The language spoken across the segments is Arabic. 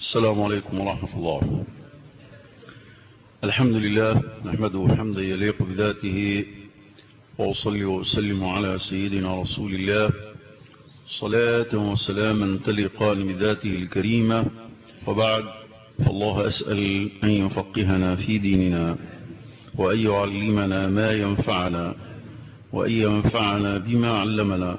السلام عليكم ورحمة الله. الحمد لله نحمده حمدا يليق بذاته وأصلي وأسلم على سيدنا رسول الله. صلاة وسلاما تلقان بذاته الكريمة. وبعد فالله أسأل أن يفقهنا في ديننا وأن يعلمنا ما ينفعنا وأن ينفعنا بما علمنا.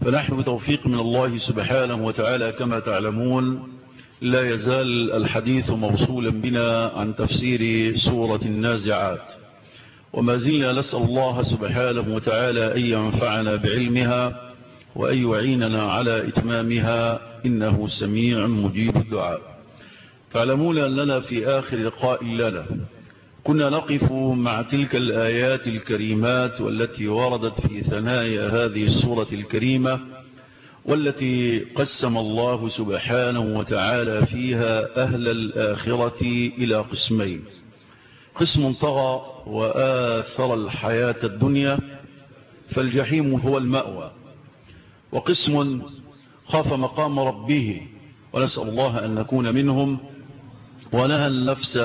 فنحن بتوفيق من الله سبحانه وتعالى كما تعلمون لا يزال الحديث موصولا بنا عن تفسير سورة النازعات. وما زلنا نسأل الله سبحانه وتعالى أن ينفعنا بعلمها وأن يعيننا على إتمامها إنه سميع مجيب الدعاء. تعلمون أننا في آخر لقاء لنا. كنا نقف مع تلك الآيات الكريمات والتي وردت في ثنايا هذه السورة الكريمة والتي قسم الله سبحانه وتعالى فيها أهل الآخرة إلى قسمين. قسم طغى وآثر الحياة الدنيا فالجحيم هو المأوى. وقسم خاف مقام ربه ونسأل الله أن نكون منهم ونهى النفس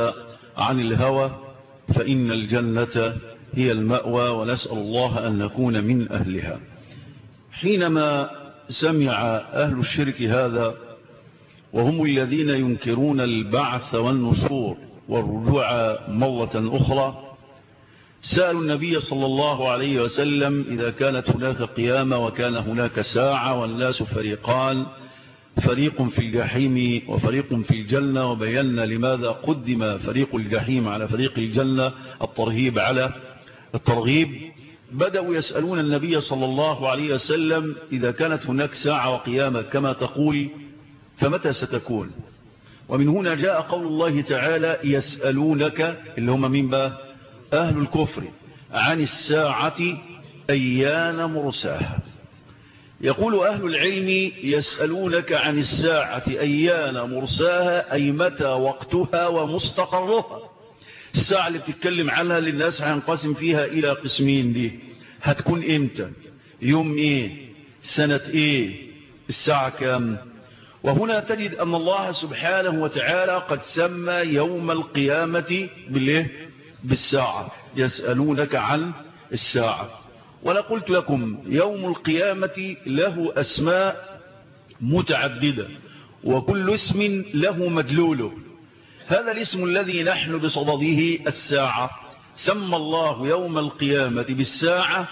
عن الهوى فإن الجنة هي المأوى ونسأل الله أن نكون من أهلها. حينما سمع أهل الشرك هذا وهم الذين ينكرون البعث والنشور والرجوع مرة أخرى سألوا النبي صلى الله عليه وسلم إذا كانت هناك قيامة وكان هناك ساعة والناس فريقان فريق في الجحيم وفريق في الجنة وبينا لماذا قدم فريق الجحيم على فريق الجنة الترهيب على الترغيب. بدأوا يسألون النبي صلى الله عليه وسلم إذا كانت هناك ساعة وقيامة كما تقول فمتى ستكون؟ ومن هنا جاء قول الله تعالى يسألونك اللي هم من بقى؟ أهل الكفر عن الساعة أيان مرساها. يقول أهل العلم يسألونك عن الساعة أيان مرساها أي متى وقتها ومستقرها. الساعة اللي بتتكلم عنها للناس هينقسم فيها إلى قسمين دي. هتكون إمتى؟ يوم إيه؟ سنة إيه؟ الساعة كام؟ وهنا تجد أن الله سبحانه وتعالى قد سمى يوم القيامة بالساعة. يسألونك عن الساعة. ولا قلت لكم يوم القيامة له أسماء متعددة وكل اسم له مدلوله. هذا الاسم الذي نحن بصدده الساعة. سمى الله يوم القيامة بالساعة.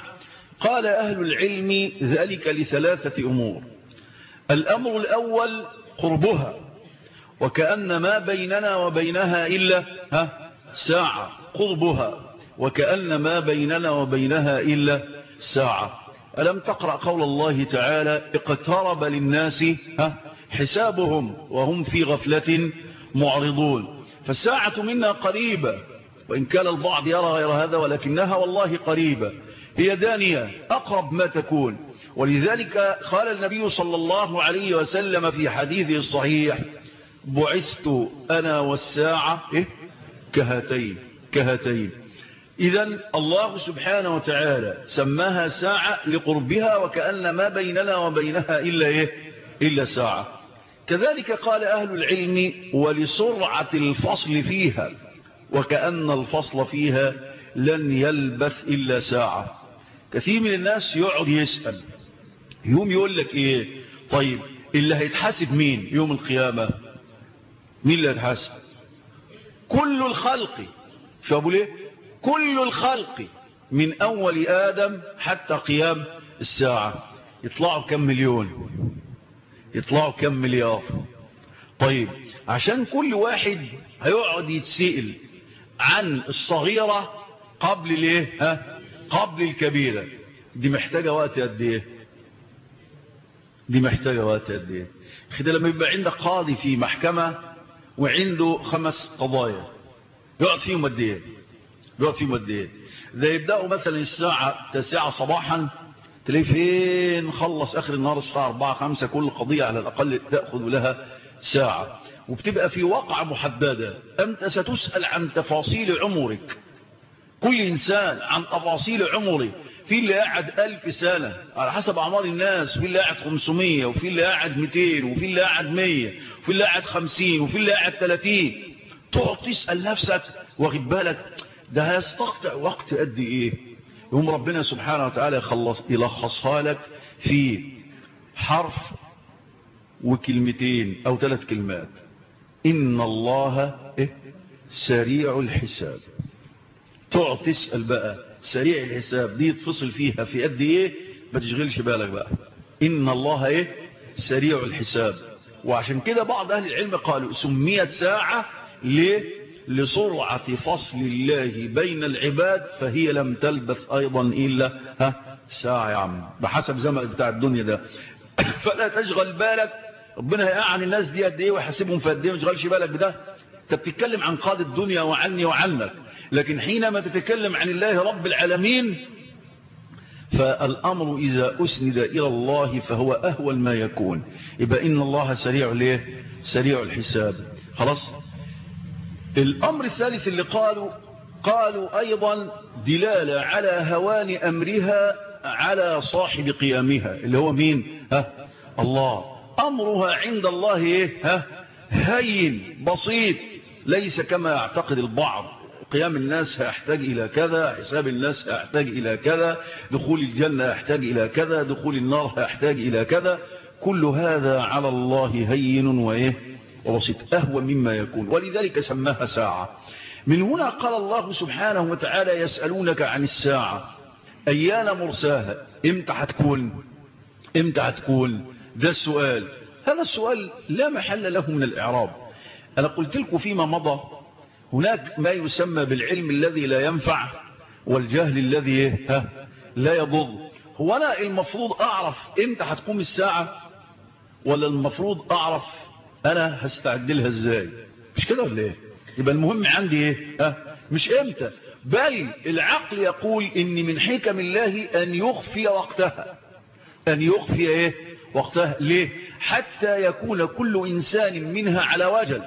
قال أهل العلم ذلك لثلاثة أمور. الأمر الأول قربها وكأن ما بيننا وبينها إلا ها ساعة قربها وكأن ما بيننا وبينها إلا ساعة. ألم تقرأ قول الله تعالى اقترب للناس حسابهم وهم في غفلة معرضون. فالساعة منا قريبة. وإن كان البعض يرى غير هذا ولكنها والله قريبة. هي دانية أقرب ما تكون. ولذلك قال النبي صلى الله عليه وسلم في حديثه الصحيح بعثت أنا والساعة إيه؟ كهاتين كهاتين. إذا الله سبحانه وتعالى سماها ساعة لقربها وكأن ما بيننا وبينها إلا إيه؟ إلا ساعة. كذلك قال أهل العلم ولسرعة الفصل فيها وكأن الفصل فيها لن يلبث إلا ساعة. كثير من الناس يقعد يسأل. يوم يقول لك إيه؟ طيب اللي هيتحاسب مين يوم القيامة؟ مين اللي هيتحاسب؟ كل الخلق. شو أبو ليه كل الخلق من أول آدم حتى قيام الساعة. يطلعوا كم مليون. يطلعوا كم مليار. طيب عشان كل واحد هيقعد يتسئل عن الصغيرة قبل الإيه؟ ها؟ قبل الكبيرة. دي محتاجة وقت قد إيه؟ دي محتاجة وقت قد إيه؟ كده لما يبقى عندك قاضي في محكمة وعنده خمس قضايا يقعد فيهم قد إيه؟ يقعد فيهم قد إيه؟ ده يبدأوا مثلا الساعة تسعة صباحا تلاقيه فين خلص آخر النهار الساعة 4 5 كل قضية على الأقل تأخذ لها ساعة. وبتبقى في واقع محددة. أنت ستسأل عن تفاصيل عمرك. كل إنسان عن تفاصيل عمره في اللي قاعد ألف سنة. على حسب أعمار الناس. وفي اللي قاعد 500 وفي اللي قاعد 200 وفي اللي قاعد 100 وفي اللي قاعد 50 وفي اللي قاعد 30 تقعد تسأل نفسك واخد بالك؟ ده هيستقطع وقت قد إيه؟ يوم ربنا سبحانه وتعالى يخلص يلخصها لك في حرف وكلمتين أو ثلاث كلمات. إن الله إيه؟ سريع الحساب. تقعد تسأل بقى سريع الحساب دي تفصل فيها في قد إيه؟ ما تشغلش بالك بقى. إن الله إيه؟ سريع الحساب. وعشان كده بعض أهل العلم قالوا سميت ساعة ليه لسرعة فصل الله بين العباد فهي لم تلبث أيضا إلا ها ساعة يا عم. بحسب زمن بتاع الدنيا ده. فلا تشغل بالك. ربنا هيقعن الناس دي قد إيه ويحاسبهم في قد إيه. ما تشغلش بالك بده. أنت بتتكلم عن قاضي الدنيا وعني وعنك. لكن حينما تتكلم عن الله رب العالمين فالأمر إذا أسند إلى الله فهو اهول ما يكون. يبقى إن الله سريع ليه؟ سريع الحساب. خلاص؟ الأمر الثالث اللي قالوا قالوا أيضا دلالة على هوان أمرها على صاحب قيامها اللي هو مين؟ ها؟ الله. أمرها عند الله إيه؟ ها؟ هين بسيط ليس كما يعتقد البعض. قيام الناس يحتاج إلى كذا حساب الناس يحتاج إلى كذا دخول الجنة يحتاج إلى كذا دخول النار يحتاج إلى كذا. كل هذا على الله هين وإيه؟ وبسيط أهوى مما يكون. ولذلك سماها ساعة. من هنا قال الله سبحانه وتعالى يسألونك عن الساعة. أيان مرساها؟ إمتى هتكون إمتى هتكون ده السؤال. هذا السؤال لا محل له من الإعراب. أنا قلت لكم فيما مضى. هناك ما يسمى بالعلم الذي لا ينفع والجهل الذي ها لا يضر. هو أنا المفروض أعرف إمتى هتقوم الساعة ولا المفروض أعرف أنا هستعد لها إزاي؟ مش كده ولا إيه؟ يبقى المهم عندي إيه؟ ها؟ مش إمتى؟ بل العقل يقول إن من حكم الله أن يخفي وقتها. أن يخفي إيه؟ وقتها. ليه؟ حتى يكون كل إنسان منها على وجل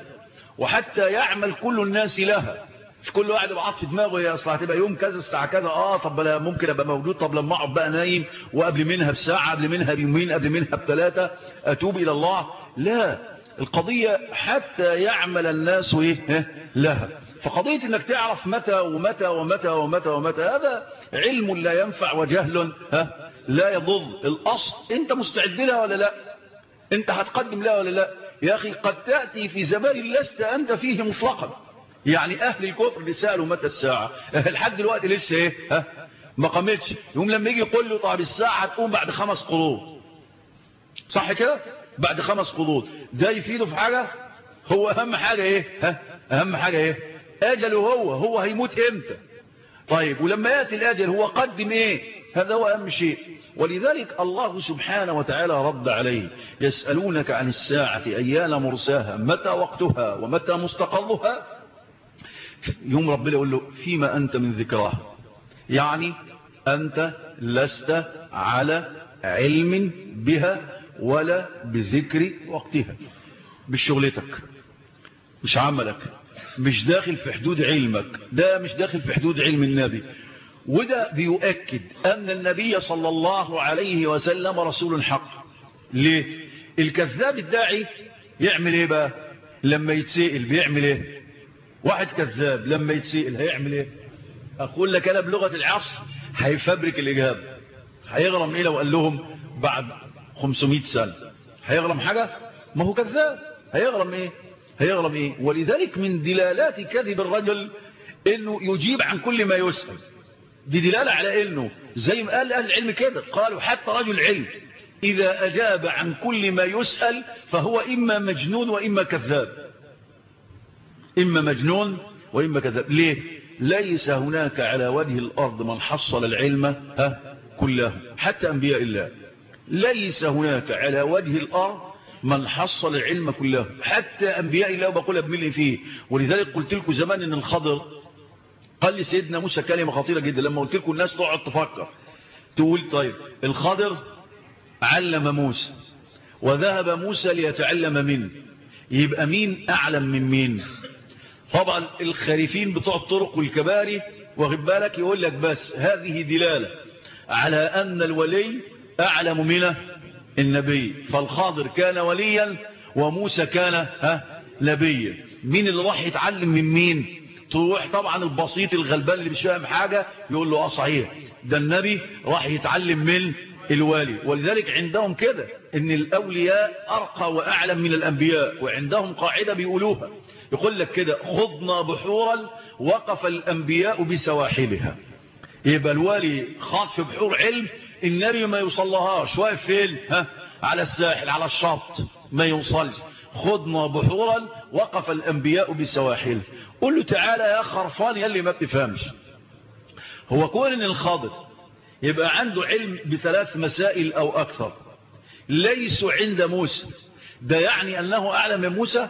وحتى يعمل كل الناس لها. مش كل واحد يبقى في دماغه هي أصلا هتبقى يوم كذا الساعة كذا. آه طب لا ممكن أبقى موجود. طب لما أقعد بقى نايم وقبل منها بساعة قبل منها بيومين قبل منها بثلاثة أتوب إلى الله؟ لا. القضية حتى يعمل الناس إيه؟ لها. فقضية إنك تعرف متى ومتى ومتى ومتى ومتى هذا علم لا ينفع وجهل ها؟ لا يضر. الأصل أنت مستعد لها ولا لا؟ أنت هتقدم لها ولا لا؟ يا أخي قد تأتي في زمان لست أنت فيه مطلقا. يعني أهل الكفر اللي سألوا متى الساعة؟ لحد دلوقتي لسه إيه؟ ها؟ ما قامتش. يوم لما يجي يقول له طب الساعة هتقوم بعد خمس قرون. صح كده؟ بعد خمس قرون ده يفيده في حاجة؟ هو أهم حاجة إيه؟ ها؟ أهم حاجة إيه؟ أجله هو هو هيموت إمتى؟ طيب ولما يأتي الأجل هو قدم إيه؟ هذا هو أهم شيء. ولذلك الله سبحانه وتعالى رد عليه. يسألونك عن الساعة أيان مرساها؟ متى وقتها ومتى مستقرها؟ يوم ربنا يقول له فيما أنت من ذكرها يعني أنت لست على علم بها ولا بذكر وقتها. مش شغلتك مش عملك مش داخل في حدود علمك. ده مش داخل في حدود علم النبي. وده بيؤكد أن النبي صلى الله عليه وسلم رسول حق ليه؟ الكذاب الداعي يعمل إيه بقى؟ لما يتسئل بيعمل إيه؟ واحد كذاب لما يتسئل هيعمل إيه؟ أقول لك أنا بلغة العصر هيفبرك الإجابة. هيغرم إيه لو قال لهم بعد 500 سنة هيغرم حاجة؟ ما هو كذاب. هيغرم إيه؟ هيغرم إيه؟ ولذلك من دلالات كذب الرجل إنه يجيب عن كل ما يسأل. دي دلالة على إنه زي ما قال أهل العلم كده. قالوا حتى رجل علم إذا أجاب عن كل ما يسأل فهو إما مجنون وإما كذاب. إما مجنون وإما كذاب. ليه؟ ليس هناك على وجه الأرض من حصل العلم ها كله حتى أنبياء الله. ليس هناك على وجه الأرض من حصل العلم كله. حتى أنبياء الله وبقول ابملي فيه. ولذلك قلت لكم زمان إن الخضر قال لي سيدنا موسى كلمة خطيرة جدا. لما قلت لكم الناس تقعد تفكر. تقول طيب الخضر علم موسى. وذهب موسى ليتعلم منه يبقى مين أعلم من مين؟ طبعا الخريفين بتوع الطرق والكباري واخد بالك؟ يقول لك بس هذه دلالة على أن الولي أعلم من النبي. فالخاضر كان وليا وموسى كان ها نبيا مين اللي راح يتعلم من مين؟ تروح طبعا البسيط الغلبان اللي مش فاهم حاجة يقول له آه صحيح. ده النبي راح يتعلم من الوالي. ولذلك عندهم كده إن الأولياء أرقى وأعلم من الأنبياء وعندهم قاعدة بيقولوها. يقول لك كده خضنا بحورا وقف الأنبياء بسواحلها يبقى الوالي خاض في بحور علم النبي ما يوصلهاش واقف فين؟ ها؟ على الساحل على الشط. ما يوصلش خضنا بحورا وقف الأنبياء بسواحل. قل له تعالى يا خرفان يلي ما بتفهمش. هو كون ان الخاضر يبقى عنده علم بثلاث مسائل أو أكثر. ليسوا عند موسى. ده يعني أنه أعلم من موسى؟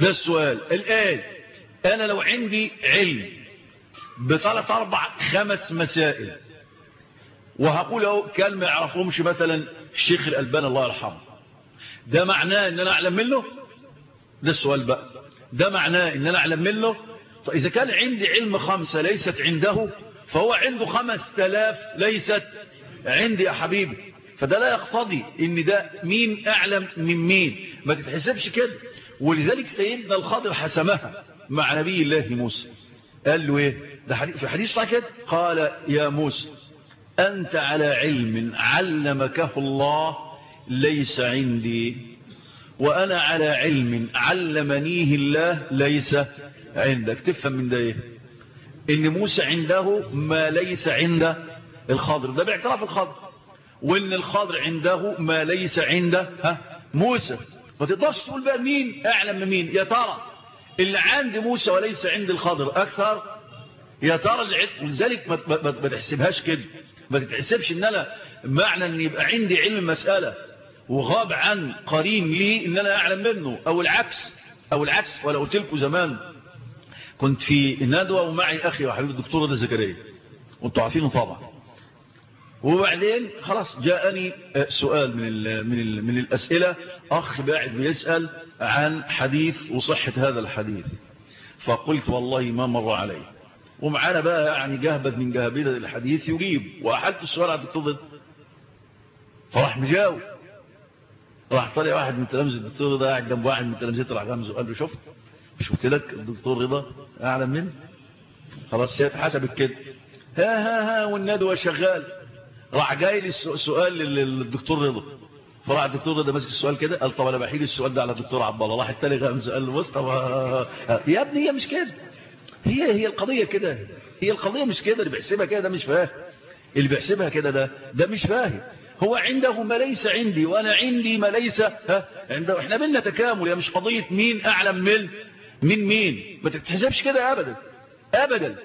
ده السؤال. الآن أنا لو عندي علم بثلاث أربع خمس مسائل وهقول كلمة يعرفهمش مثلا الشيخ الألباني الله يرحمه. ده معناه إن أنا أعلم منه؟ ده السؤال بقى. ده معناه إن أنا أعلم منه؟ طيب إذا كان عندي علم خمسة ليست عنده فهو عنده خمس تلاف ليست عندي يا حبيبي. فده لا يقتضي إن ده مين أعلم من مين ما تتحسبش كده. ولذلك سيدنا الخضر حسمها مع نبي الله موسى. قال له إيه؟ ده في حديث صحيح كده؟ قال يا موسى أنت على علم علمكه الله ليس عندي وأنا على علم علمنيه الله ليس عندك. تفهم من ده إيه؟ إن موسى عنده ما ليس عند الخضر. ده باعتراف الخضر. وإن الخضر عنده ما ليس عند ها موسى. ما تقدرش تقول بقى مين أعلم من مين. يا ترى اللي عند موسى وليس عند الخضر أكثر؟ يا ترى ولذلك ما تحسبهاش كده. ما تتحسبش إن أنا معنى ان يبقى عندي علم مسألة وغاب عن قرين لي إن أنا أعلم منه أو العكس أو العكس ولا قلت لكم زمان كنت في ندوة ومعي أخي وحبيب الدكتور رضا زكريا وأنتوا عارفينه طبعا. وبعدين خلاص جاءني سؤال من ال من ال من الأسئلة أخ قاعد بيسأل عن حديث وصحة هذا الحديث. فقلت والله ما مر علي. ومعانا بقى يعني جهبت من جهابيدة الحديث يجيب. على الدكتور ده فراح مجاوب. راح طلع واحد من تلامذة الدكتور رضا قاعد جنب واحد من تلامذته راح غمزه قال له شفت؟ شفت لك الدكتور رضا؟ أعلم منه. خلاص هي اتحسبت كده. ها ها ها والندوة شغال. راح جاي لي السؤال للدكتور رضا. فراح الدكتور رضا ماسك السؤال كده قال طب أنا بحيل السؤال ده على الدكتور عبد الله. راح التاني غمزه قال له بص طب يا ابني هي مش كده. هي هي القضية كده هي القضية مش كده اللي بيحسبها كده ده مش فاهم. اللي بيحسبها كده ده ده مش فاهم. هو عنده ما ليس عندي وأنا عندي ما ليس ها عنده إحنا بينا تكامل يا مش قضية مين أعلم من من مين؟ ما تتحسبش كده ابدا ابدا.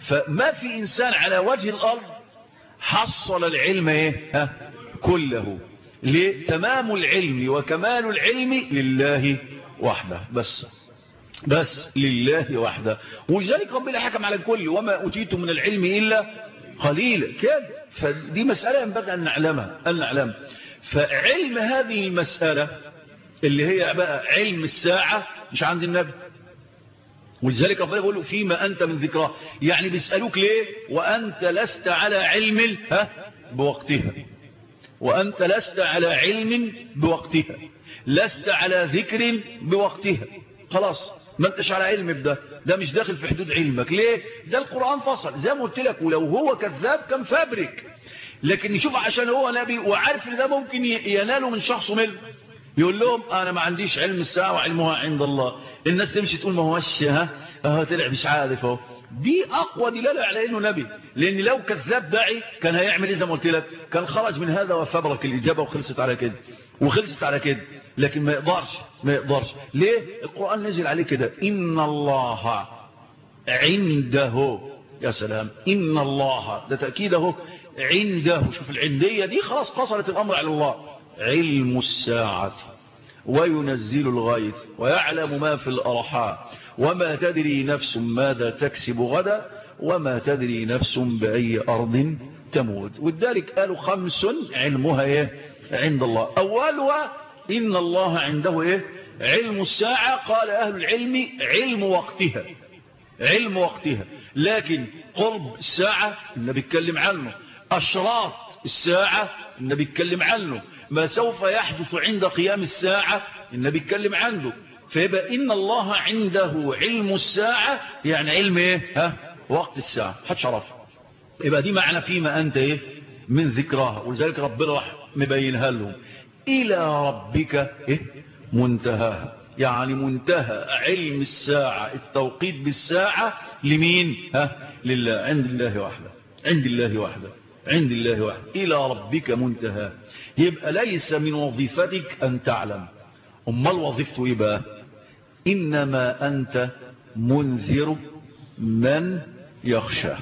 فما في إنسان على وجه الأرض حصل العلم إيه؟ ها كله. ليه تمام العلم وكمال العلم لله وحده بس. بس لله وحده. ولذلك ربنا حكم على الكل وما أوتيتم من العلم إلا قليلا كده فدي مسألة ينبغي أن نعلمها أن نعلمها فعلم هذه المسألة اللي هي بقى علم الساعة مش عند النبي. ولذلك ربنا بيقول له فيما أنت من ذكراه يعني بيسألوك ليه؟ وأنت لست على علم ها؟ بوقتها. وأنت لست على علم بوقتها. لست على ذكر بوقتها. خلاص. ما انتش على علم بده ده مش داخل في حدود علمك. ليه؟ ده القرآن فصل. زي ما قلت لك ولو هو كذاب كان فابرك. لكن نشوف عشان هو نبي وعارف إن ده ممكن يناله من شخص منه يقول لهم أنا ما عنديش علم الساعة وعلمها عند الله. الناس تمشي تقول ما هوش ها آه طلع مش عارف أهو. دي أقوى دلالة على إنه نبي. لأن لو كذاب داعي كان هيعمل إيه زي ما قلت لك؟ كان خرج من هذا وفبرك الإجابة وخلصت على كده. وخلصت على كده. لكن ما يقدرش ما يقدرش. ليه؟ القرآن نزل عليه كده. إن الله عنده يا سلام إن الله ده تأكيد أهو عنده. شوف العندية دي خلاص قصرت الأمر على الله. علم الساعة وينزل الغيث ويعلم ما في الأرحام. وما تدري نفس ماذا تكسب غدا وما تدري نفس بأي أرض تموت. ولذلك قالوا خمس علمها إيه؟ عند الله. أولها إن الله عنده إيه؟ علم الساعة. قال أهل العلم علم وقتها علم وقتها. لكن قرب الساعة النبي اتكلم عنه. أشراط الساعة النبي اتكلم عنه. ما سوف يحدث عند قيام الساعة النبي اتكلم عنه. فيبقى إن الله عنده علم الساعة يعني علم إيه؟ ها؟ وقت الساعة. عرفه يبقى دي معنى فيما أنت إيه؟ من ذكراها. ولذلك ربنا راح مبينها لهم. إلى ربك. إيه؟ منتهاها يعني منتهى. علم الساعة. التوقيت بالساعة لمين؟ ها؟ لله. عند الله وحده. عند الله وحده. عند الله وحده. إلى ربك منتهى. يبقى ليس من وظيفتك أن تعلم. أما وظيفته يبقى إنما أنت منذر من يخشى.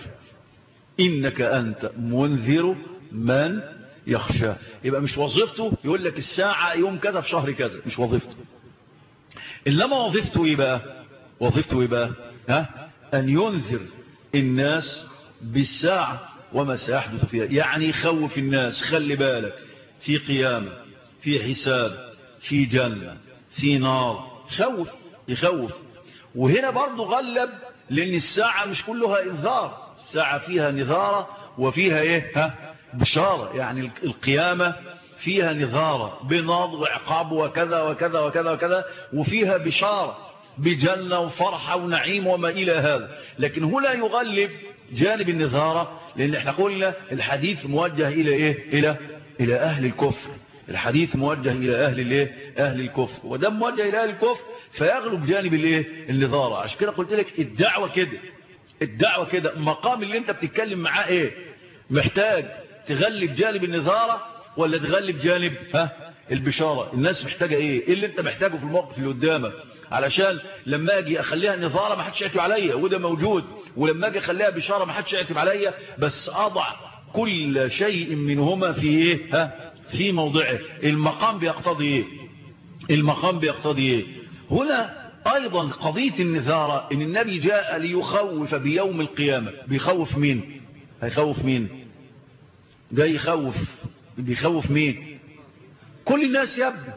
إنك أنت منذر من يخشى. يبقى مش وظيفته يقول لك الساعة يوم كذا في شهر كذا. مش وظيفته. إنما وظيفته يبقى وظيفته يبقى ها؟ أن ينذر الناس بالساعة وما سيحدث فيها. يعني يخوف الناس. خلي بالك. في قيامة في حساب في جنة في نار. خوف يخوف. وهنا برضو غلب لأن الساعة مش كلها إنذار. الساعة فيها نذارة وفيها إيه؟ ها؟ بشارة يعني القيامة فيها نذارة بنار وعقاب وكذا وكذا وكذا وكذا وفيها بشارة بجنة وفرحة ونعيم وما إلى هذا. لكن هنا يغلب جانب النظارة لأن إحنا قلنا الحديث موجه إلى إيه؟ إلى إلى أهل الكفر. الحديث موجه إلى أهل الإيه؟ أهل الكفر. وده موجه إلى أهل الكفر فيغلب جانب الإيه؟ النظارة. عشان كده قلت لك الدعوة كده الدعوة كده مقام اللي أنت بتتكلم معاه إيه؟ محتاج تغلب جانب النظارة ولا تغلب جانب ها البشارة؟ الناس محتاجة إيه؟ إيه اللي أنت محتاجه في الموقف اللي قدامك؟ علشان لما أجي أخليها نظارة ما حدش يعتب عليا وده موجود. ولما أجي أخليها بشارة ما حدش يعتب عليا بس أضع كل شيء منهما في إيه؟ ها في موضعه. المقام بيقتضي إيه؟ المقام بيقتضي إيه؟ هنا أيضا قضية النذارة إن النبي جاء ليخوف بيوم القيامة. بيخوف مين؟ هيخوف مين؟ جاي يخوف. بيخوف مين؟ كل الناس يبدو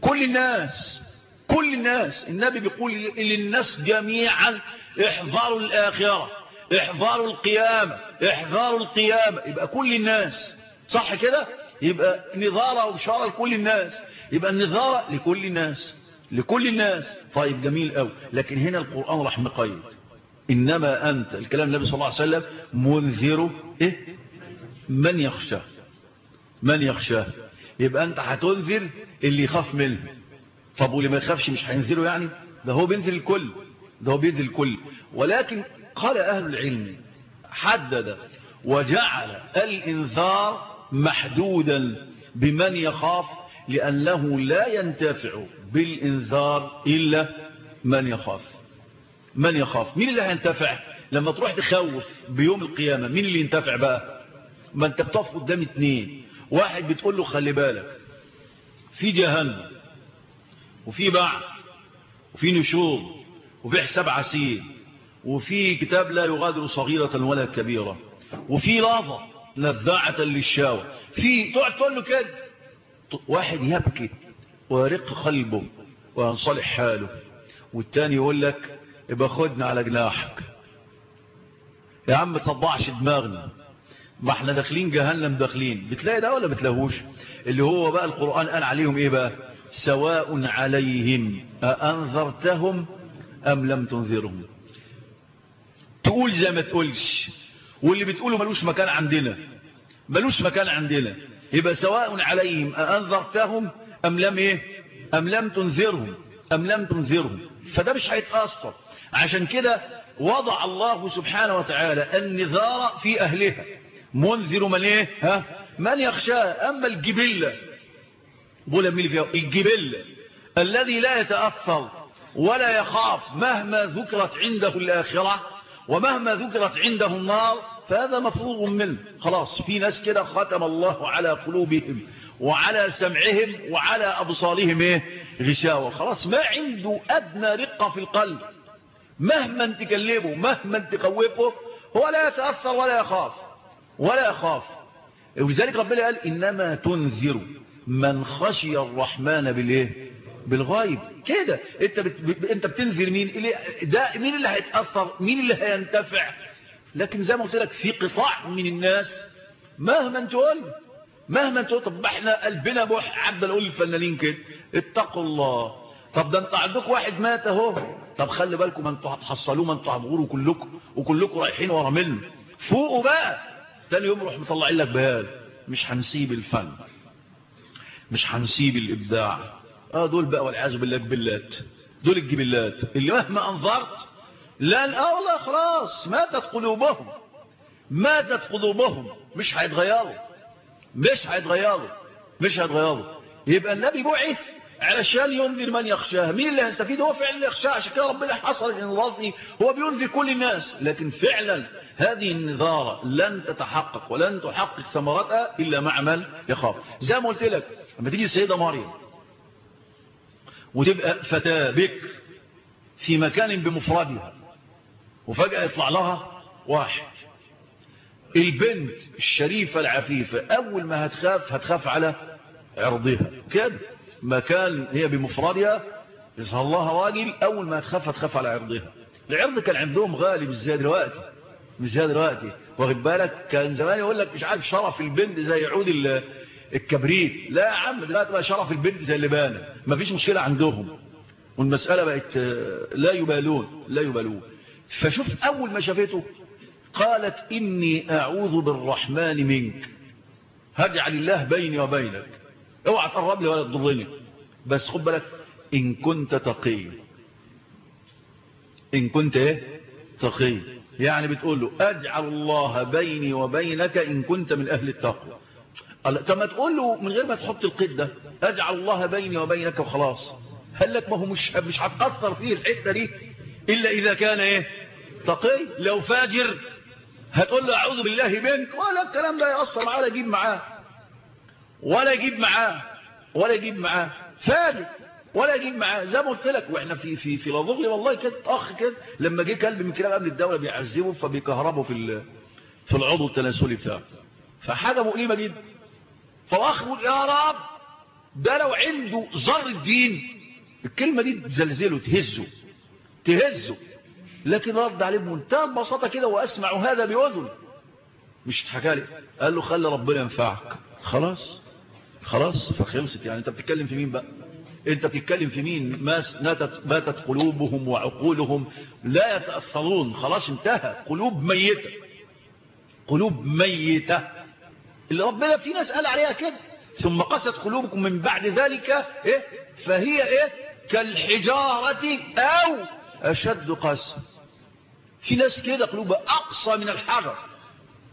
كل الناس. كل الناس. النبي بيقول للناس جميعا احذروا الآخرة احذروا القيامة احذروا القيامة. يبقى كل الناس. صح كده؟ يبقى نظارة وبشارة لكل الناس. يبقى النظارة لكل الناس. لكل الناس. طيب جميل قوي لكن هنا القرآن راح مقيد. إنما أنت الكلام النبي صلى الله عليه وسلم منذر إيه؟ من يخشى؟ من يخشاه يبقى أنت هتنذر اللي يخاف منه. طب واللي ما يخافش مش هينذره يعني؟ ده هو بينذر الكل. ده هو بينذر الكل. ولكن قال أهل العلم حدد وجعل الإنذار محدودا بمن يخاف لأنه لا ينتفع بالإنذار إلا من يخاف. من يخاف. مين اللي هينتفع؟ لما تروح تخوف بيوم القيامة مين اللي ينتفع بقى؟ ما انت بتقف قدام اتنين. واحد بتقول له خلي بالك. في جهنم وفي بعث وفي نشور وفي حساب عسير وفي كتاب لا يغادر صغيرة ولا كبيرة وفي لحظة نذاعة للشاوى في تقعد تقول له كده. واحد يبكي ويرق قلبه وينصلح حاله والتاني يقول لك يبقى خدنا على جناحك. يا عم تصدعش دماغنا. ما إحنا داخلين جهنم داخلين. بتلاقي ده ولا بتلاقوش؟ اللي هو بقى القرآن قال عليهم إيه بقى؟ سواء عليهم أأنذرتهم أم لم تنذرهم؟ تقول زي ما تقولش. واللي بتقوله ملوش مكان عندنا. ملوش مكان عندنا. يبقى سواء عليهم أأنذرتهم أم لم إيه؟ أم لم تنذرهم. أم لم تنذرهم. فده مش هيتأثر. عشان كده وضع الله سبحانه وتعالى النذار في أهلها. منذر من إيه؟ ها؟ من يخشاه أما الجبلة بولا مين فيها الجبلة الذي لا يتأثر ولا يخاف مهما ذكرت عنده الآخرة ومهما ذكرت عنده النار فهذا مفروغ منه. خلاص في ناس كده ختم الله على قلوبهم وعلى سمعهم وعلى أبصارهم إيه؟ غشاوة. خلاص ما عنده أدنى رقة في القلب. مهما تكلمه مهما تقوفه هو لا يتأثر ولا يخاف. ولا يخاف. ولذلك ربنا قال إنما تنذر من خشي الرحمن بالإيه؟ بالغيب. كده. أنت بت... أنت بتنذر مين؟ اللي... ده مين اللي هيتأثر؟ مين اللي هينتفع؟ لكن زي ما قلت لك في قطاع من الناس مهما تقول مهما تقول طب إحنا قلبنا بوح عبد أقول للفنانين كده. اتقوا الله. طب ده أنت عندك واحد مات أهو. طب خلي بالكم أنتوا هتحصلوه ما أنتوا هتغوروا كلكم وكلكم رايحين ورا منه. فوقوا بقى. تاني يوم روح مطلعين لك بيان مش هنسيب الفن مش هنسيب الإبداع. آه دول بقى والعياذ بالله جبلات دول الجبلات. اللي مهما أنظرت لا آه والله خلاص ماتت قلوبهم ماتت قلوبهم مش هيتغيروا مش هيتغيروا مش هيتغيروا. يبقى النبي بعث علشان ينذر من يخشاه. مين اللي هيستفيد؟ هو فعلا اللي يخشاه. عشان كده ربنا حصل الانذار هو بينذر كل الناس. لكن فعلا هذه النذارة لن تتحقق ولن تحقق ثمرتها إلا مع من يخاف. زي ما قلت لك لما تيجي السيدة مريم وتبقى فتاة بكر في مكان بمفردها وفجأة يطلع لها واحد. البنت الشريفة العفيفة أول ما هتخاف هتخاف على عرضها. كده مكان هي بمفردها يظهر الله راجل أول ما هتخاف هتخاف على عرضها. العرض كان عندهم غالي زي دلوقتي. مش زي دلوقتي. واخد بالك؟ كان زمان يقول لك مش عارف شرف البنت زي عود الكبريت. لا يا عم دلوقتي بقى شرف البنت زي اللبانه مفيش مشكلة عندهم. والمسألة بقت لا يبالون لا يبالون. فشوف أول ما شافته قالت إني أعوذ بالرحمن منك. هجعل الله بيني وبينك. اوعى تقرب لي ولا تضرني. بس خد بالك إن كنت تقي. إن كنت إيه؟ تقي. يعني بتقول له أجعل الله بيني وبينك إن كنت من أهل التقوى. طب ما تقول له من غير ما تحط القيد ده أجعل الله بيني وبينك وخلاص. هل لك ما هو مش مش هتأثر فيه الحتة دي؟ إلا إذا كان إيه؟ تقي؟ لو فاجر. هتقول له أعوذ بالله منك. ولا الكلام ده يأثر معاه ولا يجيب معاه. ولا يجيب معاه. ولا يجيب معاه. فاجر. ولا يجيب معاه. زي ما قلت لك وإحنا في في في لظغلي والله كده اخ كده. لما جه كلب من كلاب امن الدولة بيعذبه فبيكهربه في في العضو التناسلي بتاعه. فحاجة مؤلمة جدا. فالاخ يقول يا رب! ده لو عنده ذر الدين الكلمة دي تزلزله تهزه تهزه. لكن رد عليه بمنتهى البساطة كده وأسمع هذا بأذن. مش اتحكى لي. قال له خلي ربنا ينفعك. خلاص. خلاص فخلصت. يعني أنت بتتكلم في مين بقى؟ انت بتتكلم في مين؟ ماس باتت قلوبهم وعقولهم. لا يتأثرون. خلاص انتهى. قلوب ميتة. قلوب ميتة. اللي ربنا في ناس قال عليها كده. ثم قست قلوبكم من بعد ذلك إيه؟ فهي إيه؟ كالحجارة أو أشد قسوة. في ناس كده قلوبها أقصى من الحجر.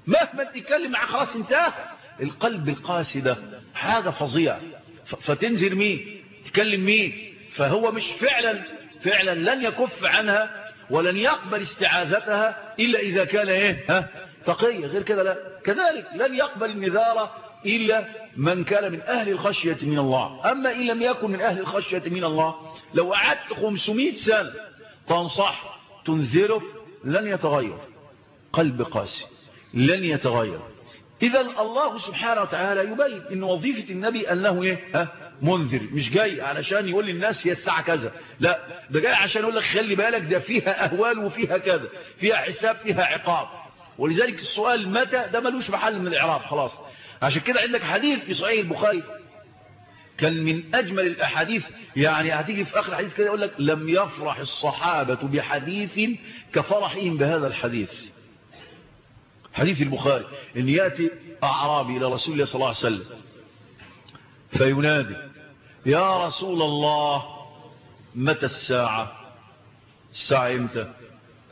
مهما تتكلم مع خلاص انتهى. القلب القاسي ده حاجة فظيعة. فتنزل مين؟ تكلم مين؟ فهو مش فعلا فعلا لن يكف عنها ولن يقبل استعاذتها إلا إذا كان إيه؟ ها؟ تقي غير كده لا. كذلك لن يقبل النذارة إلا من كان من أهل الخشية من الله. أما إن لم يكن من أهل الخشية من الله لو قعدت 500 سنة تنصح تنذره لن يتغير. قلب قاسي لن يتغير. إذا الله سبحانه وتعالى يبين أن وظيفة النبي أنه إيه؟ ها؟ منذر مش جاي علشان يقول للناس هي الساعة كذا. لا ده جاي عشان يقول لك خلي بالك ده فيها أهوال وفيها كذا فيها حساب فيها عقاب. ولذلك السؤال متى؟ ده ملوش محل من الإعراب خلاص. عشان كده عندك حديث في صحيح البخاري. كان من أجمل الأحاديث يعني هتيجي في آخر الحديث كده يقول لك لم يفرح الصحابة بحديث كفرحهم بهذا الحديث. حديث البخاري إن يأتي أعرابي إلى رسول الله صلى الله عليه وسلم فينادي يا رسول الله متى الساعة؟ الساعة إمتى؟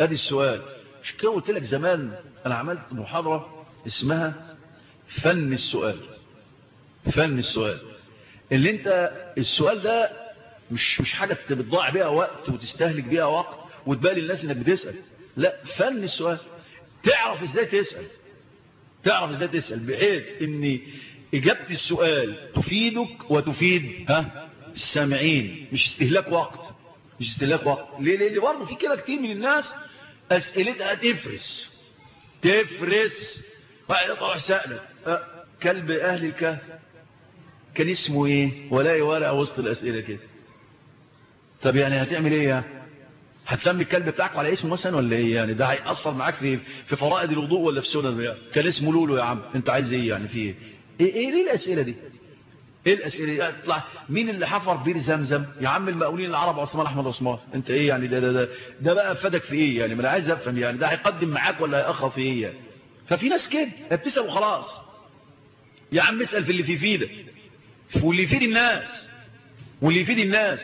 ادي السؤال. مش كده قلت لك زمان؟ أنا عملت محاضرة اسمها فن السؤال. فن السؤال. اللي أنت السؤال ده مش مش حاجة بتضيع بيها وقت وتستهلك بيها وقت وتبالي الناس إنك بتسأل. لا فن السؤال. تعرف إزاي تسأل؟ تعرف إزاي تسأل؟ بحيث ان إجابة السؤال تفيدك وتفيد ها؟ السامعين. مش استهلاك وقت. مش استهلاك وقت. ليه؟ ليه برضه في كده كتير من الناس أسئلتها تفرس. تفرس. يطلع سألك أه كلب أهل الكهف كان اسمه إيه؟ ولاقي ورقه وسط الأسئلة كده. طب يعني هتعمل يعني هتسمي الكلب بتاعك على اسمه مثلا ولا إيه؟ يعني ده هيأثر معاك في في فرائض الوضوء ولا في سنن كان اسمه لولو يا عم. أنت عايز إيه يعني؟ في إيه؟ إيه, إيه ليه الأسئلة دي؟ إيه الأسئلة؟ دي تطلع مين اللي حفر بير زمزم؟ يا عم المقاولين العرب عثمان أحمد عثمان. أنت إيه يعني؟ ده ده ده, ده بقى فادك في إيه يعني؟ ما أنا عايز أفهم يعني ده هيقدم معاك ولا هيأخر في إيه يعني؟ ففي ناس كده بتسأل وخلاص. يا عم اسأل في اللي في فيدك. واللي يفيد الناس. واللي يفيد الناس.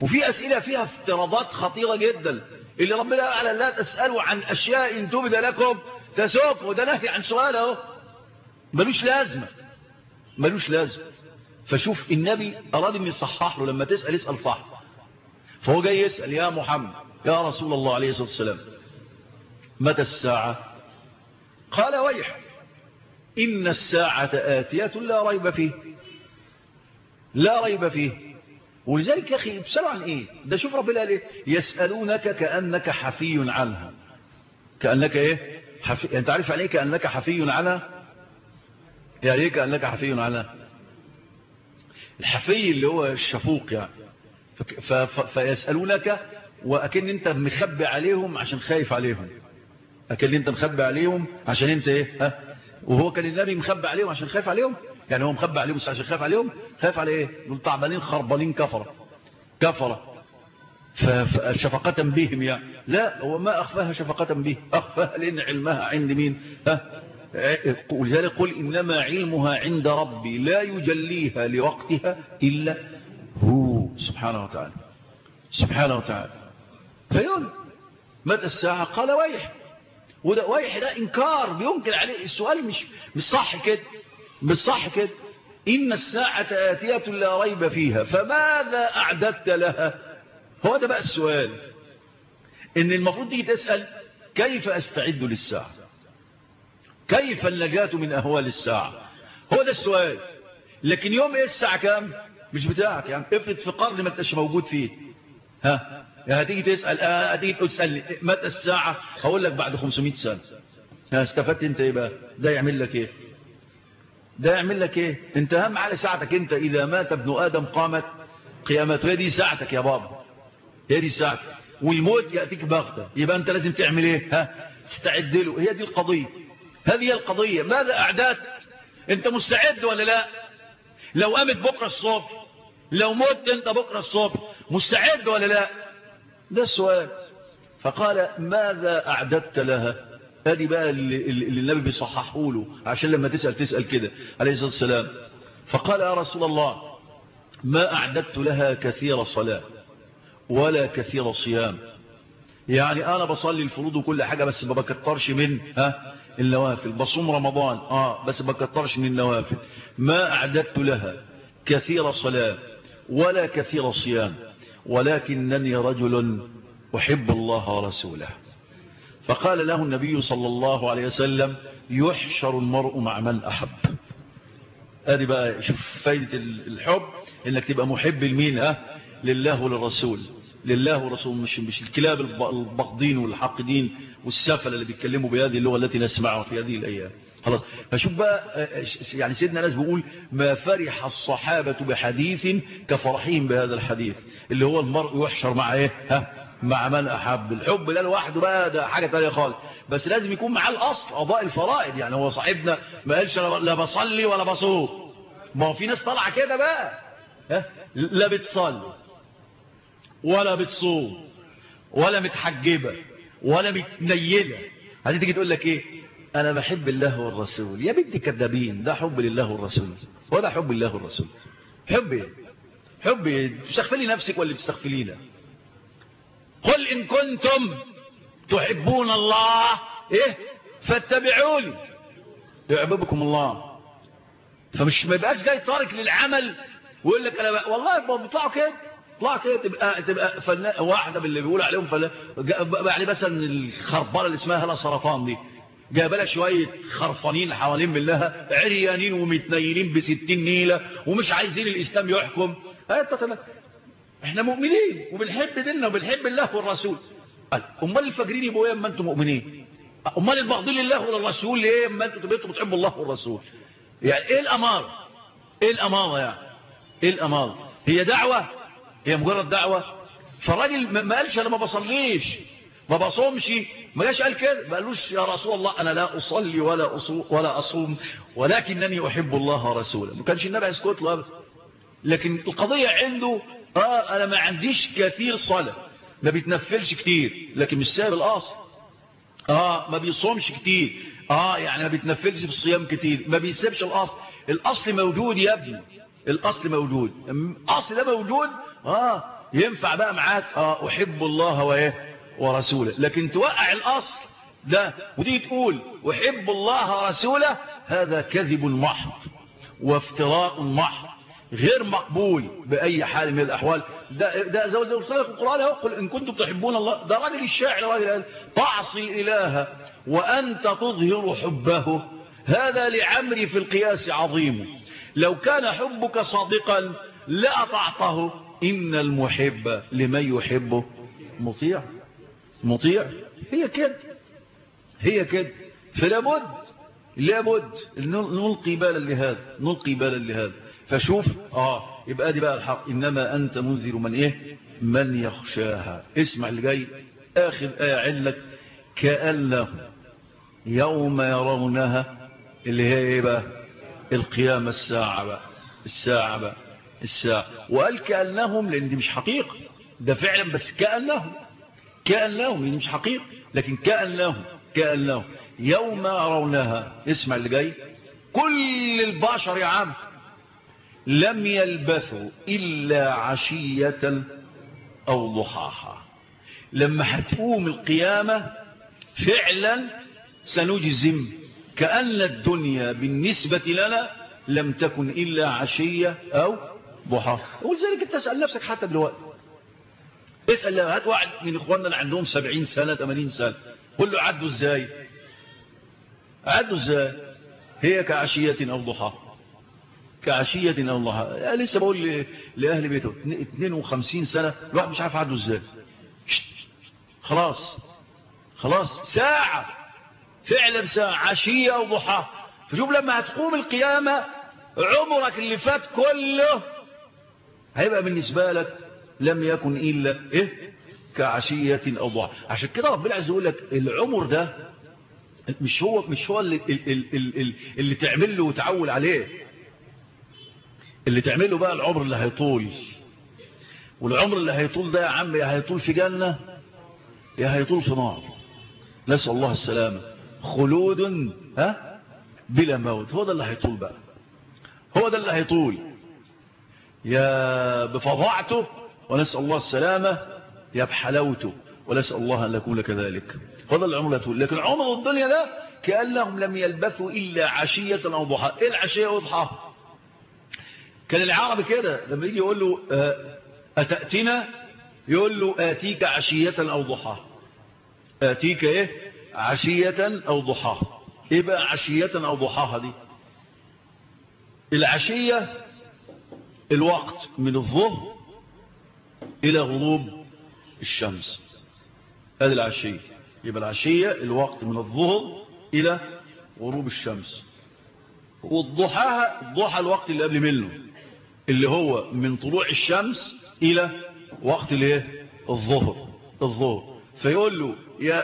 وفي أسئلة فيها افتراضات خطيرة جدا. اللي ربنا على لا تسألوا عن أشياء إن تبد لكم تسوف وده نهي عن سؤال أهو. ملوش لازمة. ملوش لازمة فشوف النبي أراد أن يصحح له لما تسأل اسأل صح. فهو جاي يسأل يا محمد يا رسول الله عليه الصلاة والسلام متى الساعة؟ قال ويح. إن الساعة آتية لا ريب فيه. لا ريب فيه. ولذلك يا أخي بسألوا عن إيه؟ ده شوف ربنا قال إيه يسألونك كأنك حفي عنها. كأنك إيه؟ حفي... أنت عارف عليه كأنك حفي عنها؟ إيه كأنك حفي عنها الحفي اللي هو الشفوق يعني. فيسألونك وأكن أنت مخبي عليهم عشان خايف عليهم. أكن أنت مخبي عليهم عشان أنت إيه؟ ها؟ وهو كان النبي مخبي عليهم عشان خايف عليهم؟ يعني هو مخبي عليهم عشان خايف عليهم؟ خايف على إيه؟ دول تعبانين خربانين كفرة. كفرة. فشفقة بهم يعني. لا هو ما أخفاها شفقة به. أخفاها لأن علمها عند مين؟ ها؟ ولذلك قل إنما علمها عند ربي لا يجليها لوقتها إلا هو. سبحانه وتعالى. سبحانه وتعالى. فيقول متى الساعة؟ قال ويح. وده ويح ده إنكار بينكر عليه السؤال مش مش صح كده مش صح كده. إن الساعة آتية لا ريب فيها فماذا أعددت لها؟ هو ده بقى السؤال. إن المفروض تيجي تسأل كيف أستعد للساعة؟ كيف النجاة من أهوال الساعة؟ هو ده السؤال. لكن يوم إيه الساعة كام؟ مش بتاعك يعني. افرض في قرن ما انتش موجود فيه. ها؟ هتيجي تسأل آه هتيجي تسأل متى الساعة؟ هقول لك بعد 500 سنة. استفدت انت إيه بقى؟ ده يعمل لك إيه؟ ده يعمل لك إيه؟ انت اهم على ساعتك انت. إذا مات ابن آدم قامت قيامته هي دي ساعتك يا بابا. هي دي ساعتك. والموت يأتيك بغتة. يبقى انت لازم تعمل إيه؟ ها؟ تستعد له. هي دي القضية. هذه القضية ماذا اعدادك أنت مستعد ولا لا؟ لو قامت بكرة الصبح لو مت أنت بكرة الصبح مستعد ولا لا؟ ده السؤال. فقال ماذا أعددت لها؟ أدي بقى اللي, اللي النبي بيصححه له عشان لما تسأل تسأل كده عليه الصلاة والسلام. فقال يا رسول الله ما أعددت لها كثير صلاة ولا كثير صيام يعني أنا بصلي الفروض وكل حاجة بس ما بكترش من ها؟ النوافل. بصوم رمضان. آه بس بكترش من النوافل. ما أعددت لها كثير صلاة ولا كثير صيام ولكنني رجل أحب الله ورسوله. فقال له النبي صلى الله عليه وسلم يحشر المرء مع من أحب. ادي بقى شوف فايدة الحب إنك تبقى محب لمين؟ ها لله وللرسول. لله ورسول مش مش الكلاب البغضين والحاقدين والسفل اللي بيتكلموا بهذه اللغة التي نسمعها في هذه الأيام. خلاص. فشوف بقى يعني سيدنا ناس بيقول ما فرح الصحابة بحديث كفرحهم بهذا الحديث. اللي هو المرء يحشر مع إيه؟ ها؟ مع من أحب الحب. ده لوحده بقى ده حاجة تانية خالص. بس لازم يكون معاه الأصل قضاء الفرائض. يعني هو صاحبنا ما قالش لا بصلي ولا بصوم. ما هو في ناس طالعة كده بقى. ها؟ لا بتصلي. ولا بتصوم ولا متحجبة ولا متنيلة. هذه تيجي تقول لك إيه؟ أنا بحب الله والرسول. يا بنت كذابين ده حب لله والرسول ولا حب الله والرسول. حب إيه؟ حب إيه؟ نفسك ولا بتستغفلينا قل إن كنتم تحبون الله إيه؟ فاتبعوني. يعببكم الله. فمش ما يبقاش جاي تارك للعمل ويقول لك أنا والله بيطلعوا كده. طلع كده تبقى تبقى فنان واحدة باللي بيقول عليهم فلا يعني مثلا الخربانه اللي اسمها هلا سرطان دي جايبة لها شوية خرفانين حوالين منها عريانين ومتنيلين ب 60 نيلة ومش عايزين الإسلام يحكم. إحنا مؤمنين وبنحب ديننا وبنحب الله والرسول. قال أمال الفاجرين يبقوا إيه أما أنتم مؤمنين؟ أمال البغضين لله وللرسول ليه أما أنتم تبقوا بتحبوا الله والرسول؟ يعني إيه الأمارة؟ إيه الأمارة يعني؟ إيه الأمارة؟ هي دعوة؟ هي مجرد دعوة. فالراجل ما قالش أنا ما بصليش. ما بصومش. ما جاش قال كده. ما قالوش يا رسول الله أنا لا أصلي ولا اصوم ولا أصوم. ولكنني أحب الله ورسوله. ما كانش النبي يسكت له لكن القضية عنده آه أنا ما عنديش كثير صلاة. ما بيتنفلش كتير. لكن مش ساب الاصل آه ما بيصومش كتير. آه يعني ما بيتنفلش في الصيام كتير. ما بيسيبش الاصل الاصل موجود يا ابني. الاصل موجود. الاصل ده موجود آه ينفع بقى معاك. آه أحب الله وإيه؟ ورسوله. لكن توقع الأصل ده ودي تقول أحب الله ورسوله هذا كذب محض وافتراء محض غير مقبول بأي حال من الأحوال. ده, ده قلت لك القرآن يقول إن كنتم تحبون الله. ده راجل الشاعر راجل قال تعصي الإله وأنت تظهر حبه. هذا لعمري في القياس عظيم. لو كان حبك صادقا لأطعته. إن المحب لمن يحبه. مطيع. مطيع. هي كده هي كده فلابد لابد نلقي بالا لهذا. نلقي بالا لهذا. فشوف. آه. يبقى دي بقى الحق. إنما أنت منذر من إيه؟ من يخشاها. اسمع اللي جاي. آخر آية علك كانه يوم يرونها اللي هي إيه بقى؟ القيامة الساعة بقى. الساعة بقى. الساعة وقال كأنهم لأن دي مش حقيقة. ده فعلا بس كأنهم. كأنهم دي مش حقيقة. لكن كأنهم كأنهم. يوم يرونها اسمع اللي جاي. كل البشر يا عم لم يلبثوا إلا عشية أو ضحاها. لما هتقوم القيامة فعلا سنجزم كأن الدنيا بالنسبة لنا لم تكن إلا عشية أو ضحاها ولذلك انت تسأل نفسك حتى دلوقتي. اسأل هات واحد من إخواننا اللي عندهم سبعين سنة ثمانين سنة. قل له عدوا إزاي؟ عدوا إزاي؟ هي كعشية أو ضحاها كعشية أو الله لسه بقول لأهل بيته. 52 سنة الواحد مش عارف عدوا إزاي. خلاص. خلاص. ساعة. فعلا ساعة. عشية أو ضحى. فشوف لما هتقوم القيامة عمرك اللي فات كله هيبقى بالنسبة لك لم يكن إلا إيه؟ كعشية أو ضحى. عشان كده ربنا عايز يقول لك العمر ده مش هو مش هو اللي, اللي, اللي, تعمل له وتعول عليه. اللي تعمله بقى العمر اللي هيطول. والعمر اللي هيطول ده يا عم يا هيطول في جنة يا هيطول في نار. نسأل الله السلامة. خلود ها؟ بلا موت. هو ده اللي هيطول بقى. هو ده اللي هيطول. يا بفظاعته ونسأل الله السلامة يا بحلاوته ونسأل الله أن نكون كذلك. ده العمر لكن عمر الدنيا ده كأنهم لم يلبثوا إلا عشية أو ضحى. إيه العشية وضحى كان العربي كده لما يجي يقول له أتأتنا يقول له آتيك عشية أو ضحى. آتيك إيه؟ عشية أو ضحى. إيه بقى عشية أو ضحاها دي؟ العشية الوقت من الظهر إلى غروب الشمس. هذه العشية. يبقى العشية الوقت من الظهر إلى غروب الشمس. والضحاها الضحى الوقت اللي قبل منه اللي هو من طلوع الشمس إلى وقت الايه الظهر الظهر. فيقول له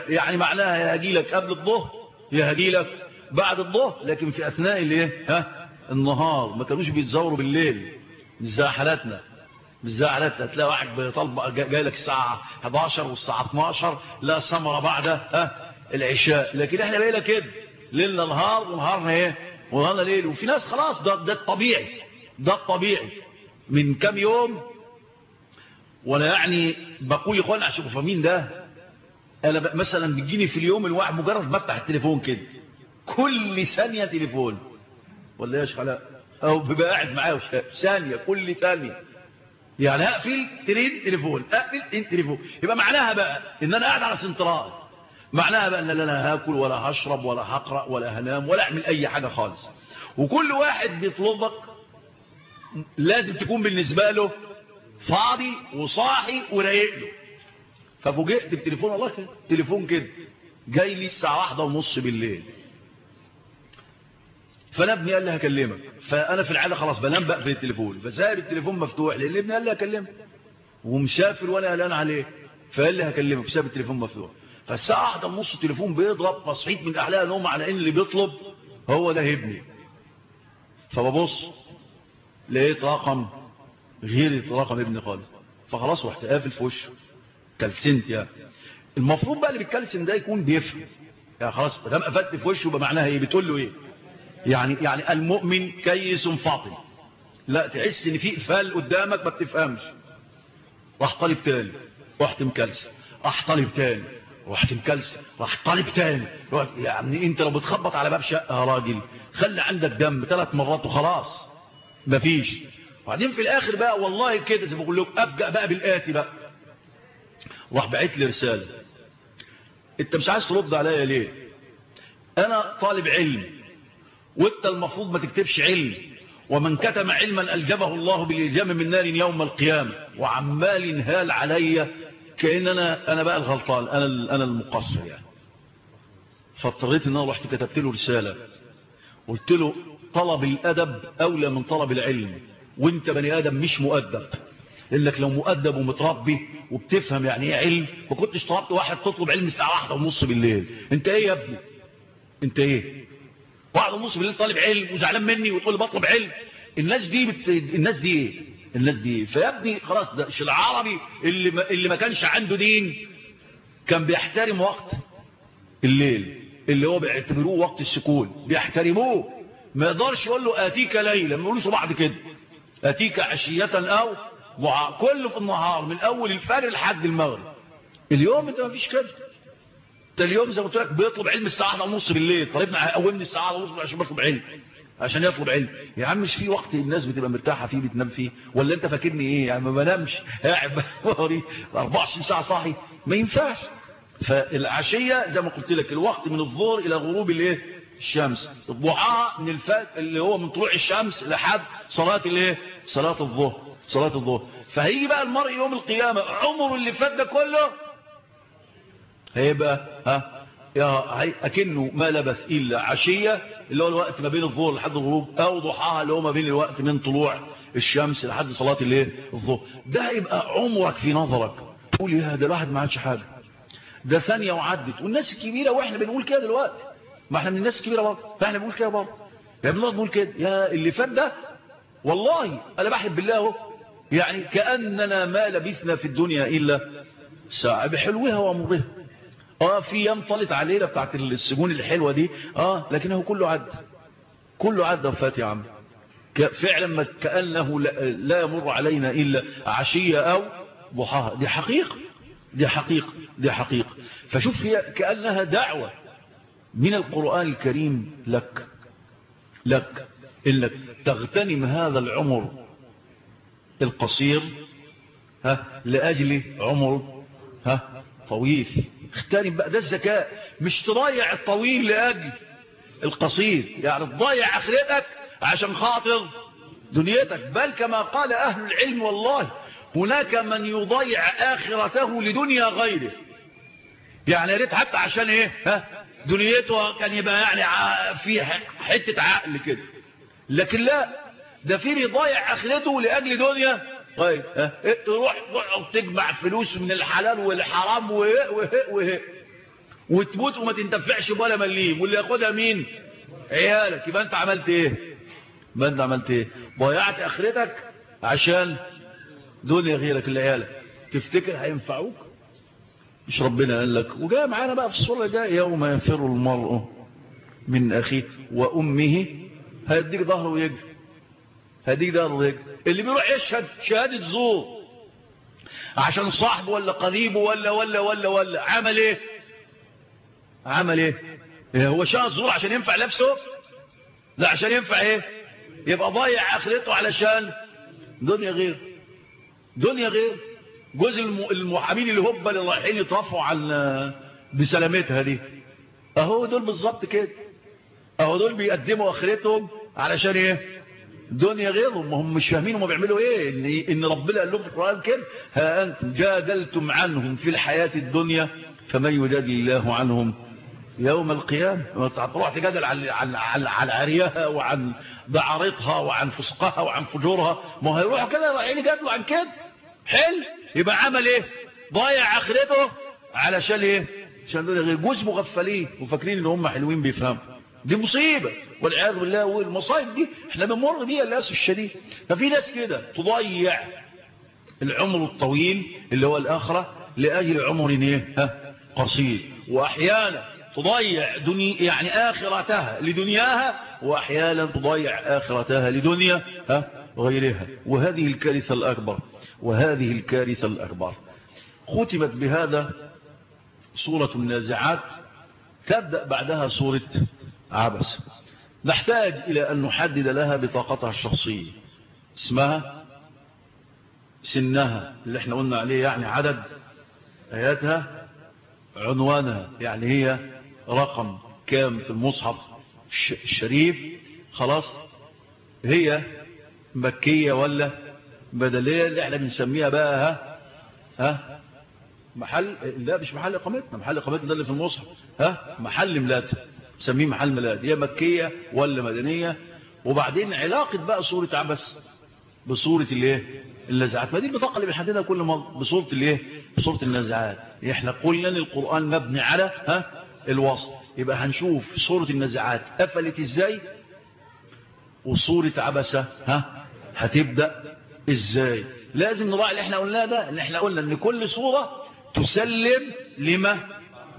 يعني معناها يا هجي لك قبل الظهر يا هجي لك بعد الظهر لكن في أثناء الايه ها النهار. ما كانوش بيتزوروا بالليل. زي حالاتنا زي حالاتنا تلاقي واحد بيطلب جاي لك الساعة 11 والساعة 12 لا سمرة بعد ها العشاء. لكن إحنا بقينا كده ليلنا نهار ونهارنا إيه؟ ونهارنا ليل. وفي ناس خلاص ده, ده الطبيعي ده الطبيعي. من كام يوم وأنا يعني بقول يا اخوانا عشان فاهمين ده أنا مثلا بيجيني في اليوم الواحد مجرد بفتح التليفون كده كل ثانية تليفون. ولا يا علاء أو بيبقى قاعد معايا ثانية كل ثانية. يعني أقفل ترين تليفون أقفل ترين تليفون. يبقى معناها بقى إن أنا قاعد على سنترال. معناها بقى إن لا أنا هاكل ولا هشرب ولا هقرأ ولا هنام ولا أعمل أي حاجة خالص. وكل واحد بيطلبك لازم تكون بالنسبة له فاضي وصاحي ورايق له. ففوجئت بتليفون والله كده تليفون كده جاي لي الساعة واحدة ونص بالليل. فأنا ابني قال لي هكلمك. فأنا في العادة خلاص بنام بقى في التليفون. فسايب التليفون مفتوح لأن ابني قال لي هكلمك. ومسافر وأنا قلقان عليه فقال لي هكلمك فساب التليفون مفتوح. فالساعة واحدة ونص التليفون بيضرب فصحيت من أحلى نوم على إن اللي بيطلب هو ده ابني. فببص لقيت رقم غير رقم ابني خالص. فخلاص رحت قافل في وشه. كلسنت يعني. المفروض بقى اللي بيتكلسن ده يكون بيفهم. يعني خلاص ما دام قفلت في وشه بمعناها إيه؟ بتقول له إيه؟ يعني يعني المؤمن كيس فاطن لا تحس إن في اقفال قدامك ما بتفهمش. راح طالب تاني رحت مكلسن راح طالب تاني رحت مكلسن راح طالب تاني يعني أنت لو بتخبط على باب شقة يا راجل خلي عندك دم ثلاث مرات وخلاص. مفيش وبعدين في الآخر بقى والله كده زي ما بقول لكم أفجأ بقى بالآتي بقى. راح بعت لي رسالة. أنت مش عايز ترد عليا ليه؟ أنا طالب علم. وانت المفروض ما تكتبش علم. ومن كتم علما الجبه الله بالإلجام من نار يوم القيامة. وعمال ينهال عليا كأن أنا أنا بقى الغلطان. أنا أنا المقصر يعني. فاضطريت إن أنا رحت كتبت له رسالة. قلت له طلب الأدب أولى من طلب العلم. وانت بني آدم مش مؤدب. لانك لو مؤدب ومتربي وبتفهم يعني إيه علم ما كنتش طلبت واحد تطلب علم الساعة واحدة ونص بالليل. أنت إيه يا ابني؟ أنت إيه؟ واحدة ونص بالليل طالب علم وزعلان مني وتقول لي بطلب علم الناس دي بت... الناس دي إيه؟ الناس دي إيه؟ فيا ابني خلاص ده العربي اللي ما... اللي ما كانش عنده دين كان بيحترم وقت الليل اللي هو بيعتبروه وقت السكون بيحترموه. ما يقدرش يقول له آتيك ليلا ما يقولوش بعض كده. آتيك عشية أو ضحى كله في النهار من أول الفجر لحد المغرب. اليوم انت ما فيش كده. انت اليوم زي ما قلت لك بيطلب علم الساعة ونص بالليل. طالبنا قومني الساعة ونص عشان بطلب علم. عشان يطلب علم. يا عم مش في وقت الناس بتبقى مرتاحة فيه بتنام فيه؟ ولا أنت فاكرني إيه؟ يعني ما بنامش. قاعد بوري 24 ساعة صاحي. ما ينفعش. فالعشية زي ما قلت لك الوقت من الظهر إلى غروب الايه الشمس. الضحى من الفجر اللي هو من طلوع الشمس لحد صلاة الايه صلاة الظهر. صلاة الظهر. فهيجي بقى المرء يوم القيامة. عمره اللي فات ده كله هيبقى ها؟ أكنه ما لبث إلا عشية اللي هو الوقت ما بين الظهر لحد الغروب أو ضحاها اللي هو ما بين الوقت من طلوع الشمس لحد صلاة الايه الظهر. ده يبقى عمرك في نظرك. تقول يا ده الواحد ما عادش حاجة. ده ثانية وعدت. والناس الكبيرة وإحنا بنقول كده دلوقتي. ما إحنا من الناس الكبيرة برضه. فاحنا بنقول كده برضه. يا ابن الله بنقول كده. يا اللي فات ده والله أنا بحب بالله أهو. يعني كأننا ما لبثنا في الدنيا إلا ساعة. بحلوها ومرها آه في أيام طلت علينا بتاعت السجون الحلوة دي. آه لكنه كله عدى كله عدى وفات يا عم. فعلا ما كأنه لا يمر علينا إلا عشية أو ضحاها. دي حقيقة. دي حقيقة. دي حقيقة. فشوف هي كأنها دعوة من القرآن الكريم لك. لك. إنك تغتنم هذا العمر القصير ها لأجل عمر ها طويل. اغتنم بقى ده الذكاء. مش تضيع الطويل لأجل القصير. يعني تضيع آخرتك عشان خاطر دنيتك. بل كما قال أهل العلم والله هناك من يضيع آخرته لدنيا غيره. يعني يا ريت حتى عشان إيه؟ ها؟ دنيته كان يبقى يعني في حتة عقل كده. لكن لا ده في بيضيع آخرته لأجل دنيا طيب. ها؟ تروح تجمع فلوس من الحلال والحرام وتموت وما تنتفعش ولا مليم. واللي ياخدها مين؟ عيالك. يبقى أنت عملت إيه؟ يبقى أنت عملت إيه؟ ضيعت آخرتك عشان دنيا غيرك اللي عيالك. تفتكر هينفعوك؟ مش ربنا قال لك. وجاء معانا بقى في الصورة جاء يوم ينفر المرء من أخيه وأمه. هيديك ظهره ويجري. هذه دار الهجرة اللي بيروح يشهد شهادة زور. عشان صاحبه ولا قريبه ولا ولا ولا ولا. عمل إيه؟ عمل إيه؟ هو شهد زور عشان ينفع نفسه؟ لا عشان ينفع إيه؟ يبقى ضايع اخرته علشان دنيا غير. دنيا غير. جزء المحامين اللي هبه اللي رايحين يطرفوا عن بسلامتها دي أهو دول بالظبط كده. أهو دول بيقدموا آخرتهم علشان إيه؟ دنيا غيرهم هم مش فاهمين هم بيعملوا إيه. ان, إن ربنا قال لهم في القرآن كده ها أنتم جادلتم عنهم في الحياة الدنيا فمن يجادل الله عنهم يوم القيامة؟ تروح تجادل عن, عن, عن, عريها وعن دعارتها وعن فسقها وعن فجورها. ما هيروحوا كده رايحين يجادلوا عن كده. حلو. يبقى عمل إيه؟ ضايع آخرته علشان إيه؟ عشان غير جوز مغفلين. وفاكرين إن هم حلوين بيفهموا. دي مصيبة. والعياذ بالله والمصايب دي إحنا بنمر بيها للأسف الشديد. ففي ناس كده تضيع العمر الطويل اللي هو الآخرة لأجل عمر إيه؟ ها؟ قصير. واحيانا تضيع دنيا يعني آخرتها لدنياها وأحيانا تضيع آخرتها لدنيا ها؟ غيرها. وهذه الكارثة الأكبر وهذه الكارثة الأكبر. ختمت بهذا سورة النازعات. تبدأ بعدها سورة عبس. نحتاج إلى أن نحدد لها بطاقتها الشخصية. اسمها سنها اللي إحنا قلنا عليه يعني عدد آياتها عنوانها يعني هي رقم كام في المصحف الشريف. خلاص هي مكية ولا بدلية اللي إحنا بنسميها بقى ها؟ ها؟ محل لا مش محل اقامتنا محل اقامتنا ده اللي في المصحف ها؟ محل ميلاد نسميه محل ميلاد هي مكية ولا مدنية. وبعدين علاقة بقى صورة عبس بصورة الايه النزعات. ما دي البطاقة اللي بنحددها كل مرة بصورة الايه بصورة النزعات. إحنا قلنا إن القرآن مبني على ها؟ الوصل يبقى هنشوف صورة النزعات قفلت إزاي؟ وصورة عبسة ها؟ هتبدأ إزاي؟ لازم نراعي اللي إحنا قلناه ده. ان إحنا قلنا إن كل صورة تسلم لما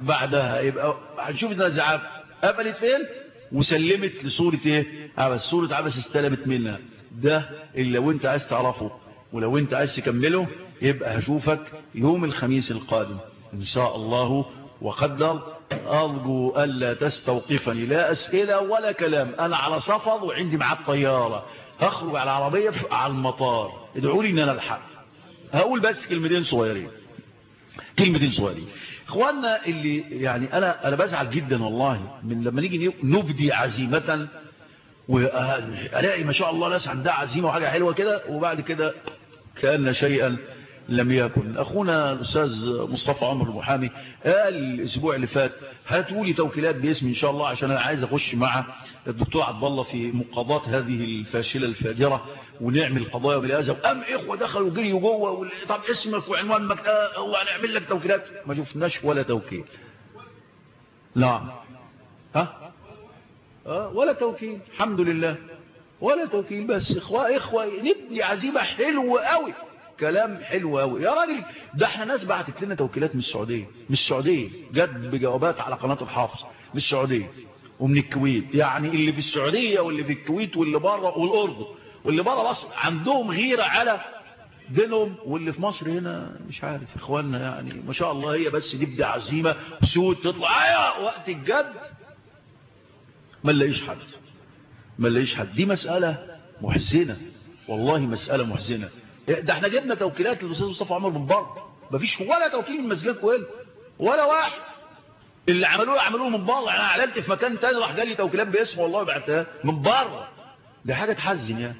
بعدها. يبقى هنشوف النزعات. قفلت فين؟ وسلمت لصورة إيه؟ عبس صورة عبس استلمت منها. ده اللي لو أنت عايز تعرفه ولو أنت عايز تكمله يبقى هشوفك يوم الخميس القادم إن شاء الله. وقدر أرجو ألا تستوقفني. لا أسئلة ولا كلام. أنا على سفر وعندي معاه الطيارة هخرج على العربية على المطار. ادعوا لي إن أنا ألحق. هقول بس كلمتين صغيرين. كلمتين صغيرين. إخواننا اللي يعني أنا أنا بزعل جدا والله من لما نيجي نبدي عزيمة والاقي ما شاء الله ناس عندها عزيمة وحاجة حلوة كده وبعد كده كأن شيئا لم يكن. أخونا الأستاذ مصطفى عمر المحامي قال الأسبوع اللي فات هاتوا لي توكيلات باسمي إن شاء الله عشان أنا عايز أخش مع الدكتور عبد الله في مقاضاة هذه الفاشلة الفاجرة. ونعمل قضايا بالهذا وقام إخوة دخلوا جريوا جوه طب اسمك وعنوان مكتب هو هنعمل لك توكيلات؟ ما شفناش ولا توكيل. نعم ها؟ أه ولا توكيل. الحمد لله. ولا توكيل بس. إخوة إخوة نبني عزيمة حلوة قوي كلام حلو قوي يا راجل ده إحنا ناس بعتت لنا توكيلات من السعودية. من السعودية. جت بجوابات على قناة الحافظ. من السعودية. ومن الكويت. يعني اللي في السعودية واللي في الكويت واللي بره والأردن. واللي بره مصر عندهم غيرة على دينهم واللي في مصر هنا مش عارف إخواننا يعني ما شاء الله هي بس دي بدي عزيمه سود تطلع أيوه وقت الجد. ما نلاقيش حد ما نلاقيش حد. دي مسألة محزنة والله مسألة محزنة. ده إحنا جبنا توكيلات للأستاذ مصطفى عمر من بره. مفيش ولا توكيل من مسجد كويل ولا واحد. اللي عملوه عملوه من بره. أنا إعلنت في مكان تاني راح جالي توكيلات باسمه والله بعتها. من بره. ده حاجة تحزن يعني.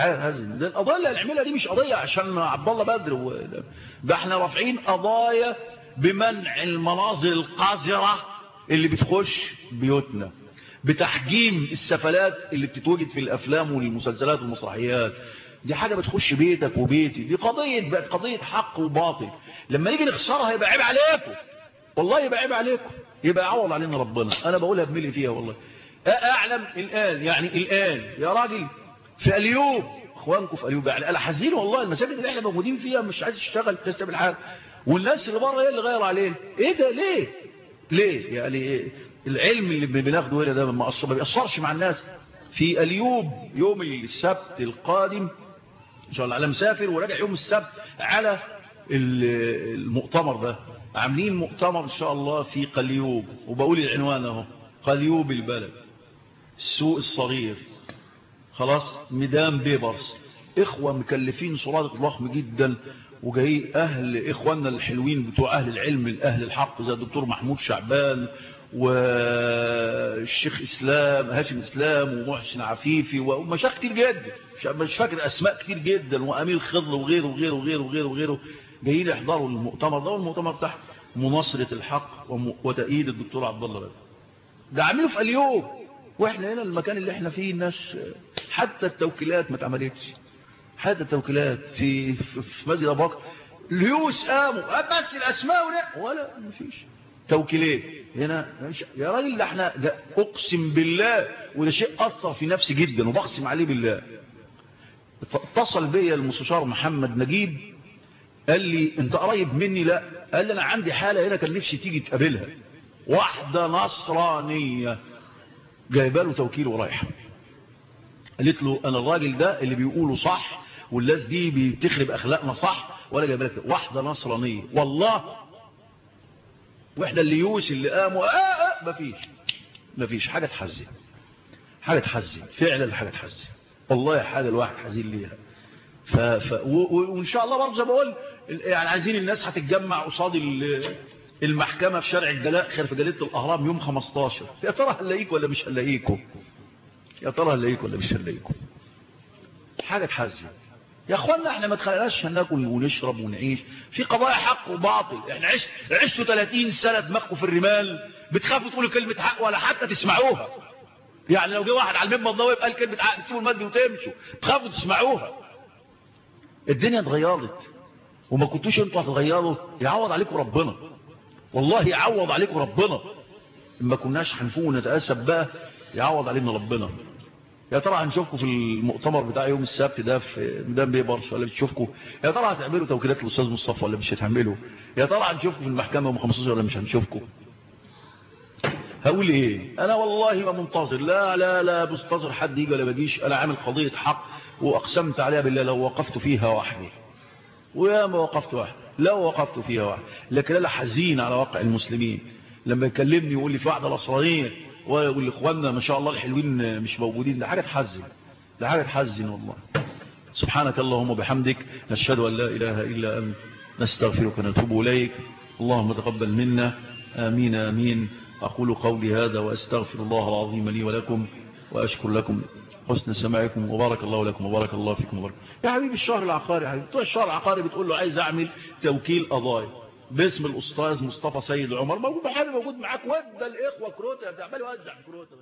حاجة تحزن ده القضايا اللي هنعملها دي مش قضية عشان عبد الله بدر. ده إحنا رافعين قضايا بمنع المناظر القذرة اللي بتخش بيوتنا بتحجيم السفلات اللي بتتوجد في الأفلام والمسلسلات والمسرحيات. دي حاجة بتخش بيتك وبيتي. دي قضية بقت قضية حق وباطل. لما نيجي نخسرها يبقى عيب عليكم. والله يبقى عيب عليكم. يبقى عوض علينا ربنا. أنا بقولها بملي فيها والله. أعلم الآن يعني الآن يا راجل في اليوب إخوانكم في اليوب يعني أنا حزين والله المساجد اللي إحنا موجودين فيها مش عايز تشتغل مش تعمل حاجة. والناس اللي بره هي اللي غير علينا إيه ده؟ ليه؟ ليه؟ يعني؟ العلم اللي بناخده هنا ده ما بيأثرش مع الناس. في اليوب يوم السبت القادم إن شاء الله على مسافر وراجع يوم السبت على المؤتمر ده. عاملين مؤتمر إن شاء الله في قليوب وبقول العنوان أهو قليوب البلد. السوق الصغير. خلاص ميدان بيبرس. إخوة مكلفين صرادق ضخم جدا وجاي أهل إخواننا الحلوين بتوع أهل العلم أهل الحق زي الدكتور محمود شعبان والشيخ إسلام هاشم إسلام ومحسن عفيفي ومشايخ كتير جدا مش فاكر أسماء كتير جدا وأمير خضر وغيره وغيره وغيره وغيره وغيره. جايين يحضروا المؤتمر ده والمؤتمر تحت مناصرة الحق وتأييد الدكتور عبد الله ده عامله في اليوم. وإحنا هنا المكان اللي إحنا فيه الناس حتى التوكيلات ما اتعملتش. حتى التوكيلات في في مسجد أبو بكر. ليوس قاموا بس الأسماء ولا ولا مفيش توكيلات هنا يا راجل ده إحنا ده أقسم بالله وده شيء أثر في نفسي جدا وبقسم عليه بالله. اتصل بيا المستشار محمد نجيب قال لي أنت قريب مني؟ لا. قال لي أنا عندي حالة هنا كان نفسي تيجي تقابلها. واحدة نصرانية. جايبه له توكيل ورايحه قالت له أنا الراجل ده اللي بيقوله صح والناس دي بتخرب أخلاقنا صح ولا جايبه لك. واحدة نصرانية. والله واحدة اللي يوش اللي قاموا آه آه مفيش مفيش حاجة تحزن حاجة تحزن فعلا حاجة تحزن. والله حاجة الواحد حزين ليها. ف... ف... و... وإن شاء الله برضه زي ما بقول يعني عايزين الناس هتتجمع قصاد المحكمة في شارع الجلاء خير في جريده الأهرام يوم 15 يا ترى هنلاقيك ولا مش هنلاقيكم يا ترى هنلاقيك ولا مش هنلاقيكم حاجة تحزن. يا أخوانا إحنا ما تخليناش هناكل ونشرب ونعيش. في قضايا حق وباطل. إحنا عشت عشتوا 30 سنة دماغكم في الرمال. بتخافوا تقولوا كلمة حق ولا حتى تسمعوها. يعني لو جه واحد على المنبر ده ويبقى كلمة حق تسيبوا المسجد وتمشوا. تخافوا تسمعوها. الدنيا اتغيرت. وما كنتوش أنتوا هتغيروا يعوض عليكم ربنا. والله يعوض عليكم ربنا. ما كناش هنفوق ونتأسف بقى يعوض علينا ربنا. يا ترى هنشوفكم في المؤتمر بتاع يوم السبت ده في ميدان بيبرس ولا بتشوفكم يا ترى هتعملوا توكيلات الاستاذ مصطفى ولا مش هتعملوا؟ يا ترى هنشوفكم في المحكمة يوم 15 ولا مش هنشوفكم؟ هقول إيه؟ أنا والله ما منتظر. لا لا لا منتظر حد يجي ولا بجيش أنا عامل قضية حق وأقسمت عليها بالله لو وقفت فيها وحدي. ويا ما وقفت وحدي. لو وقفت فيها وحدي لكن أنا حزين على واقع المسلمين. لما يكلمني يقول لي في واحدة نصرانيه ويقول لاخواننا ما شاء الله الحلوين مش موجودين. ده حاجة تحزن. ده حاجة تحزن والله. سبحانك اللهم وبحمدك. نشهد أن لا إله إلا أنت. نستغفرك ونتوب إليك. اللهم تقبل منا. آمين آمين. أقول قولي هذا وأستغفر الله العظيم لي ولكم وأشكر لكم. حسن سماعكم وبارك الله لكم وبارك الله فيكم وبارك. يا حبيبي الشهر العقاري يا حبيبي. الشهر العقاري بتقول له عايز أعمل توكيل قضايا. باسم الأستاذ مصطفى سيد عمر. موجود محامي موجود معاك. ودى الإخوة كروته عمال يوزع كروته